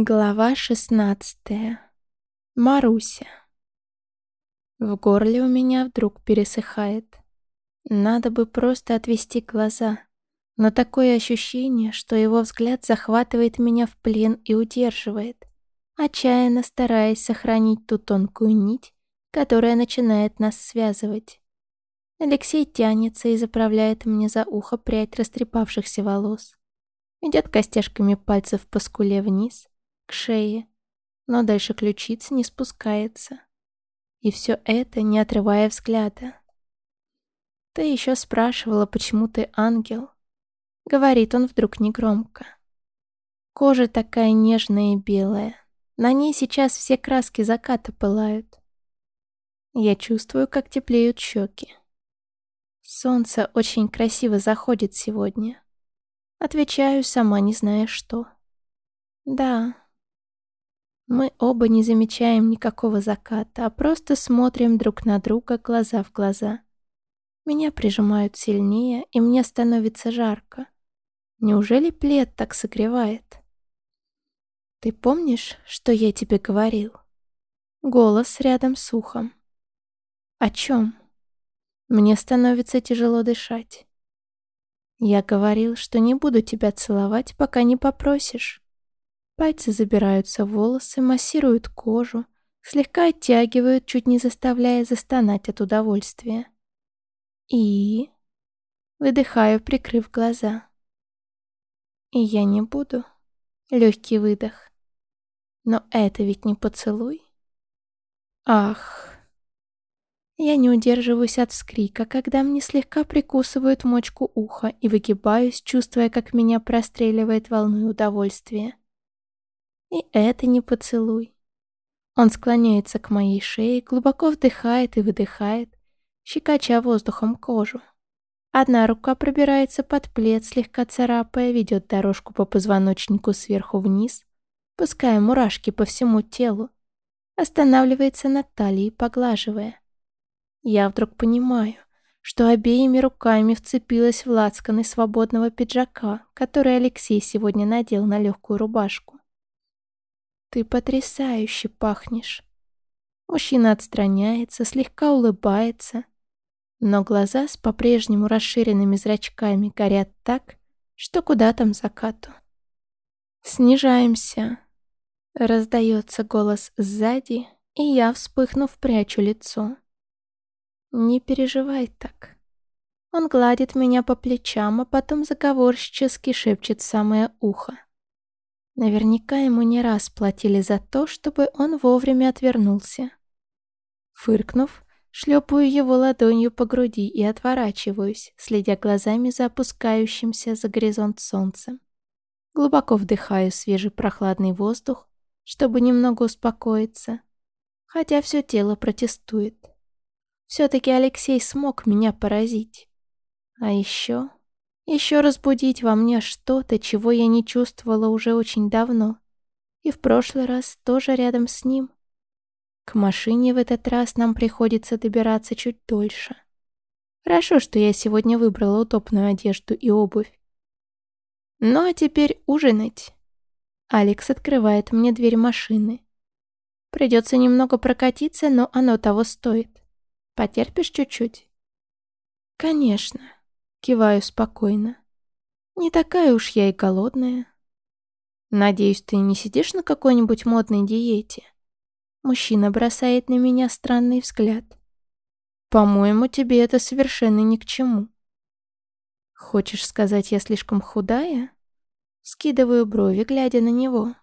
Глава шестнадцатая. Маруся. В горле у меня вдруг пересыхает. Надо бы просто отвести глаза, но такое ощущение, что его взгляд захватывает меня в плен и удерживает, отчаянно стараясь сохранить ту тонкую нить, которая начинает нас связывать. Алексей тянется и заправляет мне за ухо прядь растрепавшихся волос. Идет костяшками пальцев по скуле вниз, к шее, но дальше ключиц не спускается. И все это, не отрывая взгляда. Ты еще спрашивала, почему ты ангел. Говорит он вдруг негромко. Кожа такая нежная и белая. На ней сейчас все краски заката пылают. Я чувствую, как теплеют щеки. Солнце очень красиво заходит сегодня. Отвечаю, сама не зная что. Да, мы оба не замечаем никакого заката, а просто смотрим друг на друга глаза в глаза. Меня прижимают сильнее, и мне становится жарко. Неужели плед так согревает? Ты помнишь, что я тебе говорил? Голос рядом с ухом. О чем? Мне становится тяжело дышать. Я говорил, что не буду тебя целовать, пока не попросишь. Пальцы забираются в волосы, массируют кожу, слегка оттягивают, чуть не заставляя застонать от удовольствия. И... Выдыхаю, прикрыв глаза. И я не буду. Легкий выдох. Но это ведь не поцелуй. Ах... Я не удерживаюсь от вскрика, когда мне слегка прикусывают мочку уха и выгибаюсь, чувствуя, как меня простреливает волной удовольствия. И это не поцелуй. Он склоняется к моей шее, глубоко вдыхает и выдыхает, щекоча воздухом кожу. Одна рука пробирается под плед, слегка царапая, ведет дорожку по позвоночнику сверху вниз, пуская мурашки по всему телу, останавливается на талии, поглаживая. Я вдруг понимаю, что обеими руками вцепилась в лацканы свободного пиджака, который Алексей сегодня надел на легкую рубашку. Ты потрясающе пахнешь. Мужчина отстраняется, слегка улыбается, но глаза с по-прежнему расширенными зрачками горят так, что куда там закату. «Снижаемся», — раздается голос сзади, и я, вспыхнув, прячу лицо. «Не переживай так». Он гладит меня по плечам, а потом заговорщически шепчет в самое ухо. Наверняка ему не раз платили за то, чтобы он вовремя отвернулся. Фыркнув, шлепаю его ладонью по груди и отворачиваюсь, следя глазами за опускающимся за горизонт солнцем. Глубоко вдыхаю свежий прохладный воздух, чтобы немного успокоиться, хотя все тело протестует. Все-таки Алексей смог меня поразить. А еще еще разбудить во мне что-то, чего я не чувствовала уже очень давно. И в прошлый раз тоже рядом с ним. К машине в этот раз нам приходится добираться чуть дольше. Хорошо, что я сегодня выбрала удобную одежду и обувь. Ну а теперь ужинать. Алекс открывает мне дверь машины. Придется немного прокатиться, но оно того стоит. Потерпишь чуть-чуть? Конечно. Киваю спокойно. Не такая уж я и голодная. Надеюсь, ты не сидишь на какой-нибудь модной диете? Мужчина бросает на меня странный взгляд. По-моему, тебе это совершенно ни к чему. Хочешь сказать, я слишком худая? Скидываю брови, глядя на него.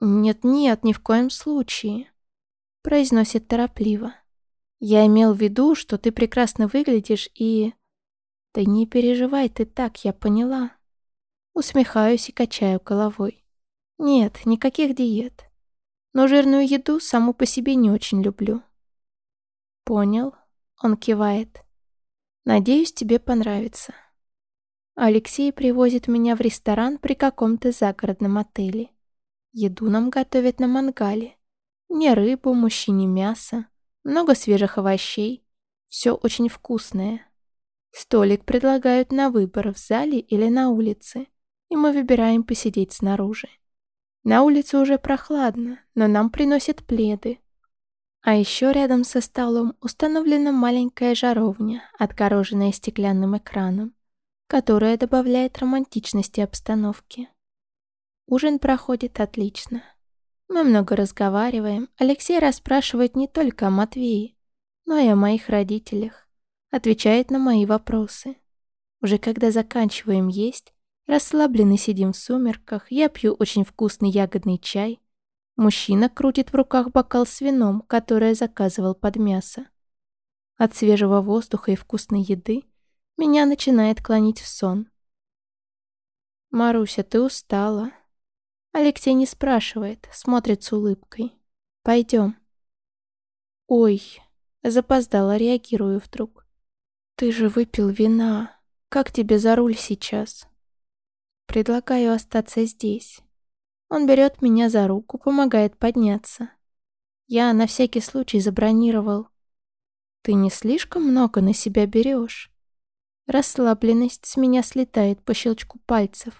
«Нет-нет, ни в коем случае», — произносит торопливо. «Я имел в виду, что ты прекрасно выглядишь и...» «Да не переживай ты так, я поняла». Усмехаюсь и качаю головой. «Нет, никаких диет. Но жирную еду саму по себе не очень люблю». «Понял», — он кивает. «Надеюсь, тебе понравится». Алексей привозит меня в ресторан при каком-то загородном отеле. Еду нам готовят на мангале. Мне рыбу, мужчине мясо, много свежих овощей. Все очень вкусное. Столик предлагают на выбор в зале или на улице, и мы выбираем посидеть снаружи. На улице уже прохладно, но нам приносят пледы. А еще рядом со столом установлена маленькая жаровня, отгороженная стеклянным экраном, которая добавляет романтичности обстановки. Ужин проходит отлично. Мы много разговариваем. Алексей расспрашивает не только о Матвее, но и о моих родителях. Отвечает на мои вопросы. Уже когда заканчиваем есть, расслабленно сидим в сумерках, я пью очень вкусный ягодный чай. Мужчина крутит в руках бокал с вином, которое заказывал под мясо. От свежего воздуха и вкусной еды меня начинает клонить в сон. «Маруся, ты устала?» Алексей не спрашивает, смотрит с улыбкой. «Пойдем». «Ой», запоздала, реагирую вдруг. «Ты же выпил вина. Как тебе за руль сейчас?» Предлагаю остаться здесь. Он берет меня за руку, помогает подняться. Я на всякий случай забронировал. «Ты не слишком много на себя берешь?» Расслабленность с меня слетает по щелчку пальцев.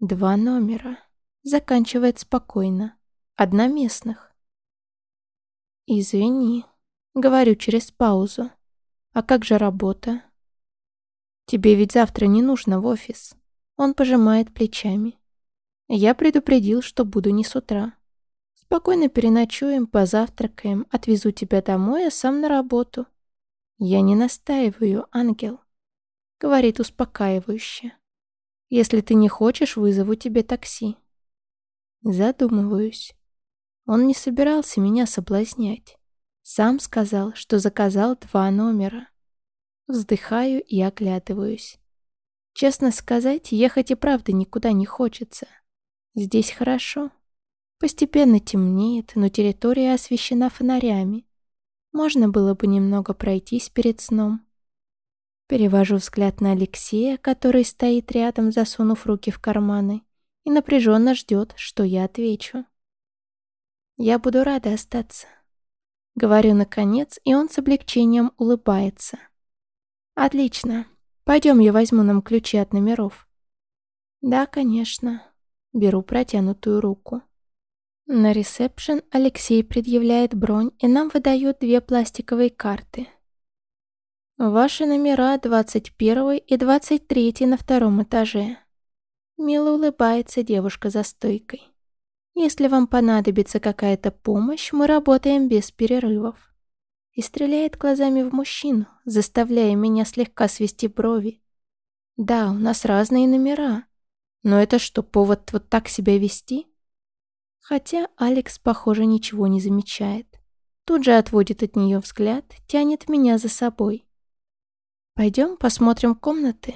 Два номера. Заканчивает спокойно. Одноместных. «Извини», — говорю через паузу. «А как же работа?» «Тебе ведь завтра не нужно в офис». Он пожимает плечами. Я предупредил, что буду не с утра. Спокойно переночуем, позавтракаем, отвезу тебя домой, а сам на работу. Я не настаиваю, ангел. Говорит успокаивающе. Если ты не хочешь, вызову тебе такси. Задумываюсь. Он не собирался меня соблазнять. Сам сказал, что заказал два номера. Вздыхаю и оглядываюсь. Честно сказать, ехать и правда никуда не хочется. Здесь хорошо. Постепенно темнеет, но территория освещена фонарями. Можно было бы немного пройтись перед сном. Перевожу взгляд на Алексея, который стоит рядом, засунув руки в карманы и напряженно ждет, что я отвечу. Я буду рада остаться. Говорю наконец, и он с облегчением улыбается. Отлично. Пойдем, я возьму нам ключи от номеров. Да, конечно. Беру протянутую руку. На ресепшн Алексей предъявляет бронь, и нам выдают две пластиковые карты. Ваши номера 21 и 23 на втором этаже. Мило улыбается девушка за стойкой. Если вам понадобится какая-то помощь, мы работаем без перерывов. И стреляет глазами в мужчину, заставляя меня слегка свести брови. Да, у нас разные номера. Но это что, повод вот так себя вести? Хотя Алекс, похоже, ничего не замечает. Тут же отводит от нее взгляд, тянет меня за собой. Пойдем посмотрим комнаты.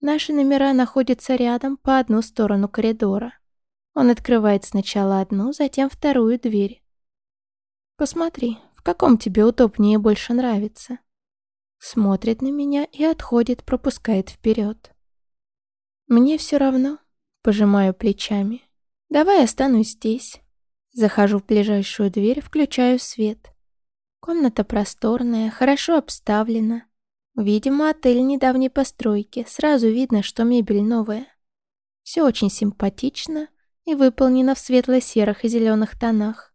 Наши номера находятся рядом по одну сторону коридора. Он открывает сначала одну, затем вторую дверь. «Посмотри, в каком тебе удобнее больше нравится?» Смотрит на меня и отходит, пропускает вперед. «Мне все равно», — пожимаю плечами. «Давай останусь здесь». Захожу в ближайшую дверь, включаю свет. Комната просторная, хорошо обставлена. Видимо, отель недавней постройки. Сразу видно, что мебель новая. Все очень симпатично и выполнено в светло-серых и зеленых тонах.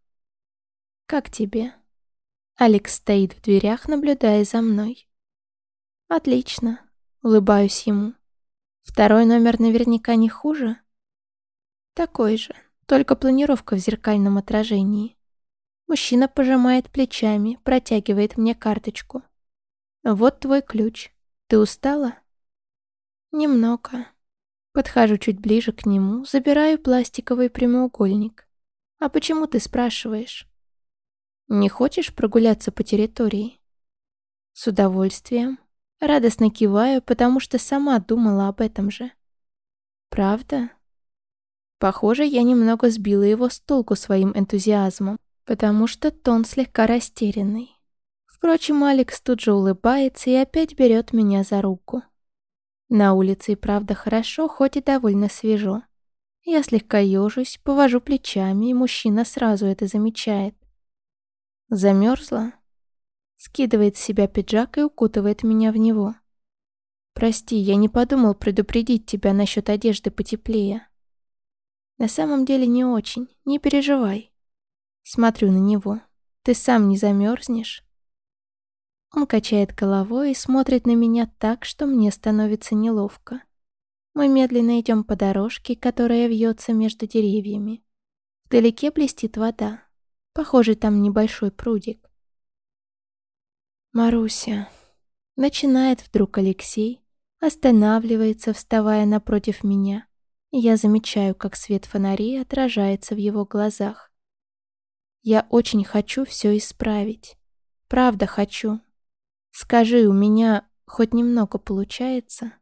«Как тебе?» Алекс стоит в дверях, наблюдая за мной. «Отлично», — улыбаюсь ему. «Второй номер наверняка не хуже?» «Такой же, только планировка в зеркальном отражении». Мужчина пожимает плечами, протягивает мне карточку. «Вот твой ключ. Ты устала?» «Немного». Подхожу чуть ближе к нему, забираю пластиковый прямоугольник. «А почему ты спрашиваешь?» «Не хочешь прогуляться по территории?» «С удовольствием». Радостно киваю, потому что сама думала об этом же. «Правда?» Похоже, я немного сбила его с толку своим энтузиазмом, потому что тон слегка растерянный. Впрочем, Алекс тут же улыбается и опять берет меня за руку. На улице и правда хорошо, хоть и довольно свежо. Я слегка ежусь, повожу плечами, и мужчина сразу это замечает. Замерзла? Скидывает с себя пиджак и укутывает меня в него. «Прости, я не подумал предупредить тебя насчет одежды потеплее». На самом деле не очень, не переживай. Смотрю на него. Ты сам не замерзнешь? Он качает головой и смотрит на меня так, что мне становится неловко. Мы медленно идем по дорожке, которая вьется между деревьями. Вдалеке блестит вода. Похоже, там небольшой прудик. Маруся. Начинает вдруг Алексей, останавливается, вставая напротив меня, я замечаю, как свет фонарей отражается в его глазах. Я очень хочу все исправить. Правда хочу. Скажи, у меня хоть немного получается?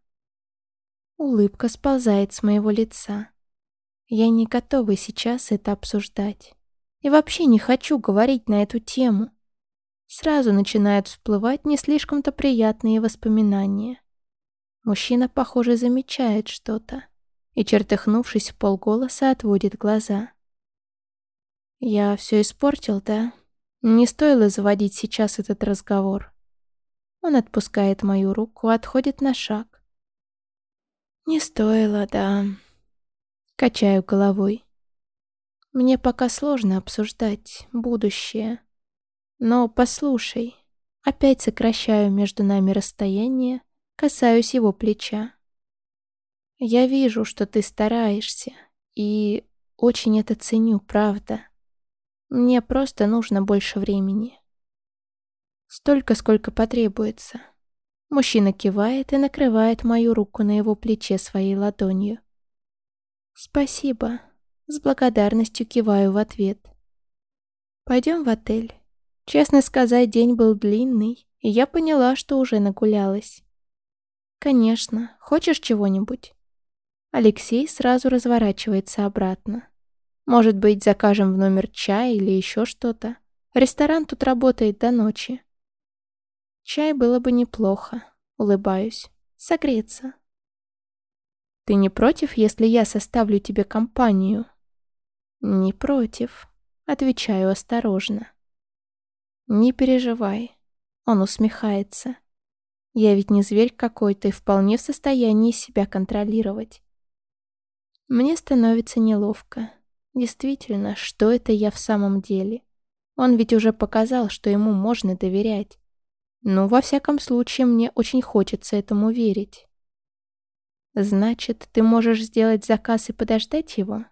Улыбка сползает с моего лица. Я не готова сейчас это обсуждать. И вообще не хочу говорить на эту тему. Сразу начинают всплывать не слишком-то приятные воспоминания. Мужчина, похоже, замечает что-то и, чертыхнувшись в полголоса, отводит глаза. «Я все испортил, да? Не стоило заводить сейчас этот разговор». Он отпускает мою руку, отходит на шаг. «Не стоило, да». Качаю головой. Мне пока сложно обсуждать будущее. Но послушай, опять сокращаю между нами расстояние, касаюсь его плеча. Я вижу, что ты стараешься, и очень это ценю, правда. Мне просто нужно больше времени. Столько, сколько потребуется. Мужчина кивает и накрывает мою руку на его плече своей ладонью. «Спасибо», с благодарностью киваю в ответ. Пойдем в отель. Честно сказать, день был длинный, и я поняла, что уже нагулялась. Конечно, хочешь чего-нибудь? Алексей сразу разворачивается обратно. Может быть, закажем в номер чай или еще что-то? Ресторан тут работает до ночи. Чай было бы неплохо. Улыбаюсь. Согреться. Ты не против, если я составлю тебе компанию? «Не против», — отвечаю осторожно. «Не переживай», — он усмехается. «Я ведь не зверь какой-то и вполне в состоянии себя контролировать». Мне становится неловко. Действительно, что это я в самом деле? Он ведь уже показал, что ему можно доверять. Ну, во всяком случае, мне очень хочется этому верить. Значит, ты можешь сделать заказ и подождать его?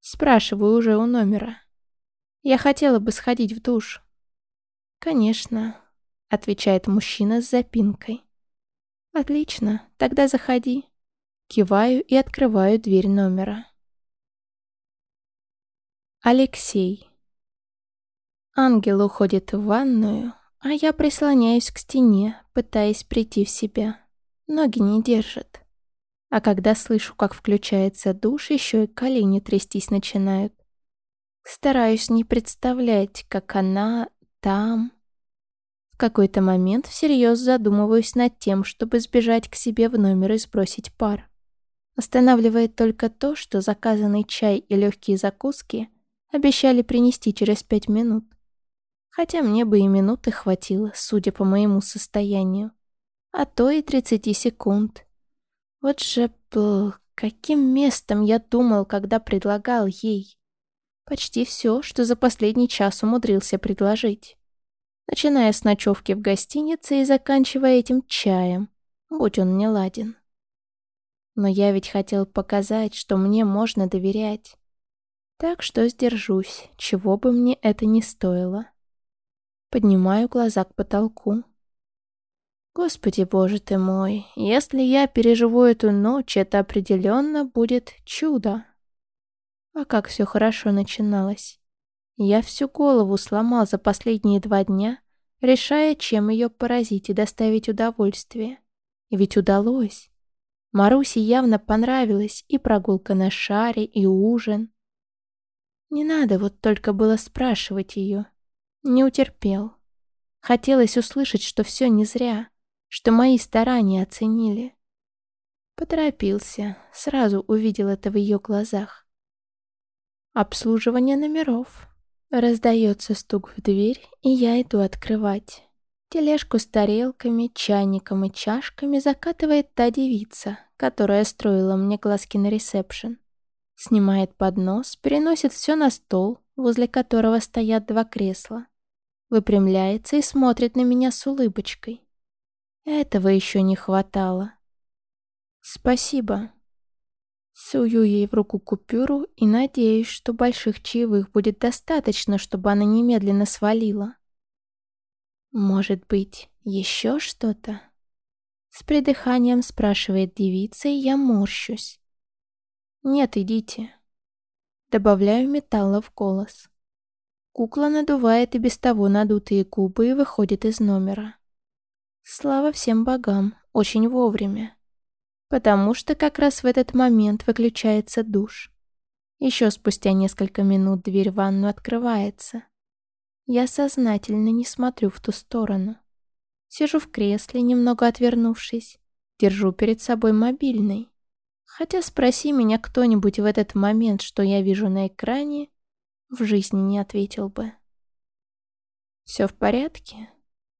Спрашиваю уже у номера. Я хотела бы сходить в душ. Конечно, отвечает мужчина с запинкой. Отлично, тогда заходи. Киваю и открываю дверь номера. Алексей. Ангел уходит в ванную, а я прислоняюсь к стене, пытаясь прийти в себя. Ноги не держат. А когда слышу, как включается душ, еще и колени трястись начинают. Стараюсь не представлять, как она там. В какой-то момент всерьез задумываюсь над тем, чтобы сбежать к себе в номер и сбросить пар. Останавливает только то, что заказанный чай и легкие закуски обещали принести через пять минут. Хотя мне бы и минуты хватило, судя по моему состоянию. А то и 30 секунд. Вот же был, каким местом я думал, когда предлагал ей. Почти все, что за последний час умудрился предложить. Начиная с ночевки в гостинице и заканчивая этим чаем, будь он не ладен. Но я ведь хотел показать, что мне можно доверять. Так что сдержусь, чего бы мне это ни стоило. Поднимаю глаза к потолку. Господи боже ты мой, если я переживу эту ночь, это определенно будет чудо. А как все хорошо начиналось. Я всю голову сломал за последние два дня, решая, чем ее поразить и доставить удовольствие. И ведь удалось. Марусе явно понравилась и прогулка на шаре, и ужин. Не надо вот только было спрашивать ее. Не утерпел. Хотелось услышать, что все не зря что мои старания оценили. Поторопился, сразу увидел это в ее глазах. Обслуживание номеров. Раздается стук в дверь, и я иду открывать. Тележку с тарелками, чайником и чашками закатывает та девица, которая строила мне глазки на ресепшн. Снимает поднос, переносит все на стол, возле которого стоят два кресла. Выпрямляется и смотрит на меня с улыбочкой. Этого еще не хватало. «Спасибо». Сую ей в руку купюру и надеюсь, что больших чаевых будет достаточно, чтобы она немедленно свалила. «Может быть, еще что-то?» С придыханием спрашивает девица, и я морщусь. «Нет, идите». Добавляю металла в голос. Кукла надувает и без того надутые губы и выходит из номера. Слава всем богам, очень вовремя. Потому что как раз в этот момент выключается душ. Еще спустя несколько минут дверь в ванну открывается. Я сознательно не смотрю в ту сторону. Сижу в кресле, немного отвернувшись. Держу перед собой мобильный. Хотя спроси меня кто-нибудь в этот момент, что я вижу на экране, в жизни не ответил бы. «Все в порядке?»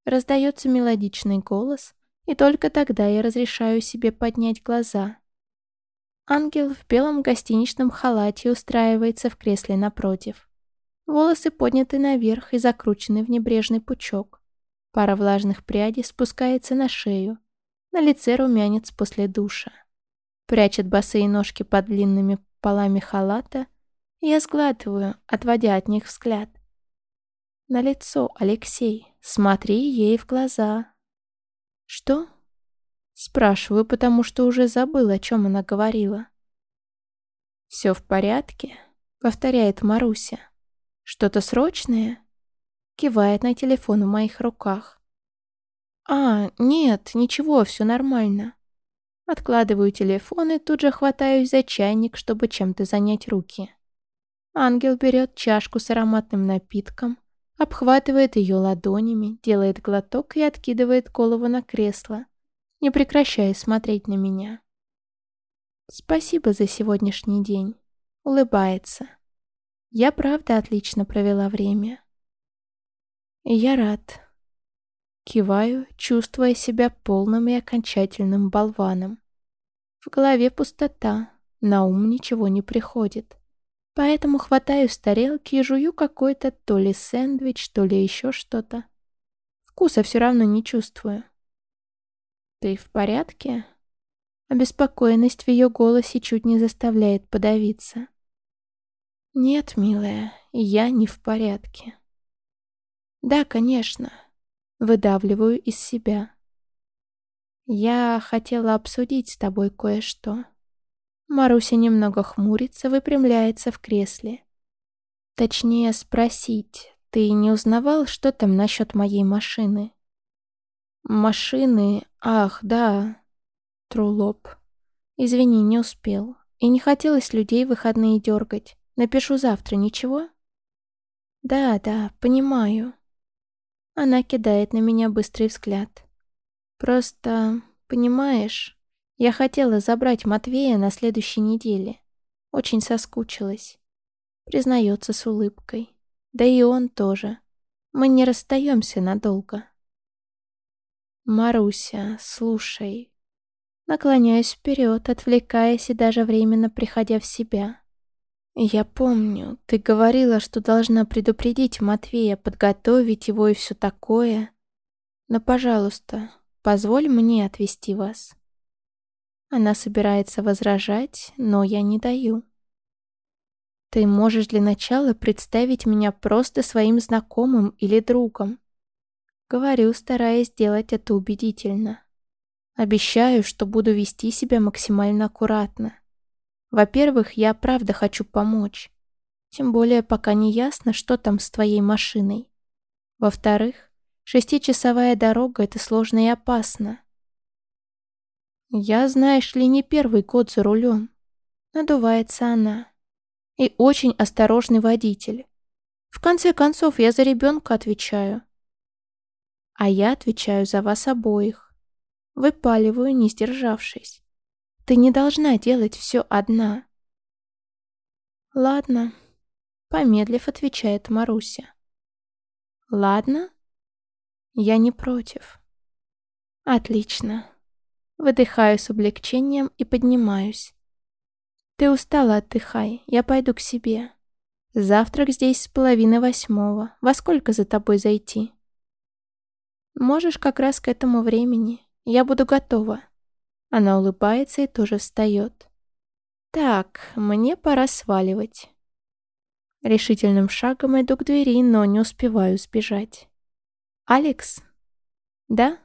Раздается мелодичный голос, и только тогда я разрешаю себе поднять глаза. Ангел в белом гостиничном халате устраивается в кресле напротив. Волосы подняты наверх и закручены в небрежный пучок. Пара влажных прядей спускается на шею. На лице румянец после душа. Прячет босые ножки под длинными полами халата. Я сглатываю, отводя от них взгляд. На лицо, Алексей. Смотри ей в глаза. Что? Спрашиваю, потому что уже забыла, о чем она говорила. «Все в порядке?» — повторяет Маруся. «Что-то срочное?» Кивает на телефон в моих руках. «А, нет, ничего, все нормально». Откладываю телефон и тут же хватаюсь за чайник, чтобы чем-то занять руки. Ангел берет чашку с ароматным напитком, обхватывает ее ладонями, делает глоток и откидывает голову на кресло, не прекращая смотреть на меня. «Спасибо за сегодняшний день», — улыбается. Я правда отлично провела время. Я рад. Киваю, чувствуя себя полным и окончательным болваном. В голове пустота, на ум ничего не приходит. Поэтому хватаю с тарелки и жую какой-то то ли сэндвич, то ли еще что-то. Вкуса все равно не чувствую. «Ты в порядке?» Обеспокоенность в ее голосе чуть не заставляет подавиться. «Нет, милая, я не в порядке». «Да, конечно». Выдавливаю из себя. «Я хотела обсудить с тобой кое-что». Маруся немного хмурится, выпрямляется в кресле. Точнее, спросить, ты не узнавал, что там насчет моей машины? Машины? Ах, да. Трулоп. Извини, не успел. И не хотелось людей выходные дергать. Напишу завтра, ничего? Да, да, понимаю. Она кидает на меня быстрый взгляд. Просто, понимаешь, я хотела забрать Матвея на следующей неделе. Очень соскучилась. Признается с улыбкой. Да и он тоже. Мы не расстаемся надолго. Маруся, слушай. Наклоняюсь вперед, отвлекаясь и даже временно приходя в себя. Я помню, ты говорила, что должна предупредить Матвея, подготовить его и все такое. Но, пожалуйста, позволь мне отвезти вас. Она собирается возражать, но я не даю. Ты можешь для начала представить меня просто своим знакомым или другом. Говорю, стараясь сделать это убедительно. Обещаю, что буду вести себя максимально аккуратно. Во-первых, я правда хочу помочь. Тем более, пока не ясно, что там с твоей машиной. Во-вторых, шестичасовая дорога — это сложно и опасно. Я, знаешь ли, не первый год за рулем. Надувается она. И очень осторожный водитель. В конце концов, я за ребенка отвечаю. А я отвечаю за вас обоих. Выпаливаю, не сдержавшись. Ты не должна делать все одна. Ладно. Помедлив, отвечает Маруся. Ладно? Я не против. Отлично. Выдыхаю с облегчением и поднимаюсь. Ты устала, отдыхай, я пойду к себе. Завтрак здесь с половины восьмого. Во сколько за тобой зайти? Можешь как раз к этому времени. Я буду готова. Она улыбается и тоже встает. Так, мне пора сваливать. Решительным шагом иду к двери, но не успеваю сбежать. «Алекс?» «Да?»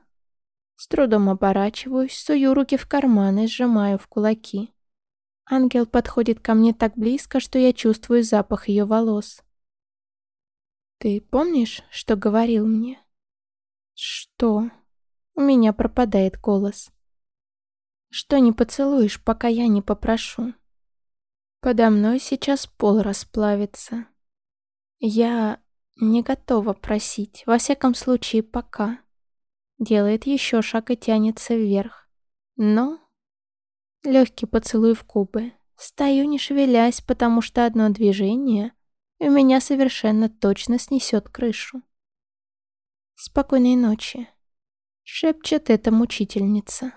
С трудом оборачиваюсь, сую руки в карманы, сжимаю в кулаки. Ангел подходит ко мне так близко, что я чувствую запах ее волос. «Ты помнишь, что говорил мне?» «Что?» У меня пропадает голос. «Что не поцелуешь, пока я не попрошу?» Подо мной сейчас пол расплавится. Я не готова просить, во всяком случае, пока. Делает еще шаг и тянется вверх. Но Легкий поцелуй в губы. Стою не шевелясь, потому что одно движение у меня совершенно точно снесет крышу. «Спокойной ночи», — шепчет эта мучительница.